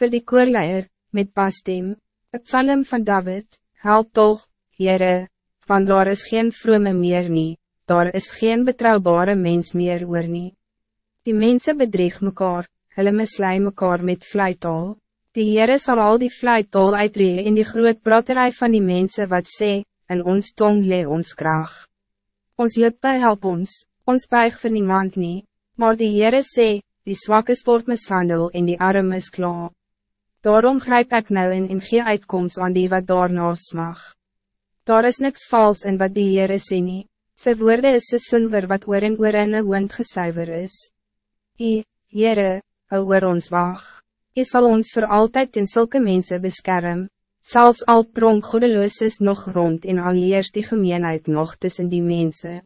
Voor die koorleier, met pastem, het psalm van David, help toch, Heere, want daar is geen vrome meer nie, daar is geen betrouwbare mens meer oor nie. Die mensen bedreig mekaar, hulle mislui mekaar met vlijtaal. Die Heere zal al die vlijtaal uitree in die groot praterij van die mensen wat sê, en ons tong lee ons kraag. Ons lippe help ons, ons buig vir niemand nie, maar die Heere sê, die zwakke sport mishandel en die arm is klaar. Daarom grijp ik nou in en gee uitkomst aan die wat daarna smag. Daar is niks vals in wat die Heere sê nie, sy woorde is so silver wat oor en oor in een wind gesuiver is. Ie, Heere, hou oor ons wag. Hy sal ons voor altijd in zulke mensen beschermen. Zelfs al pronk goedeloos is nog rond en al heers die gemeenheid nog tussen die mensen.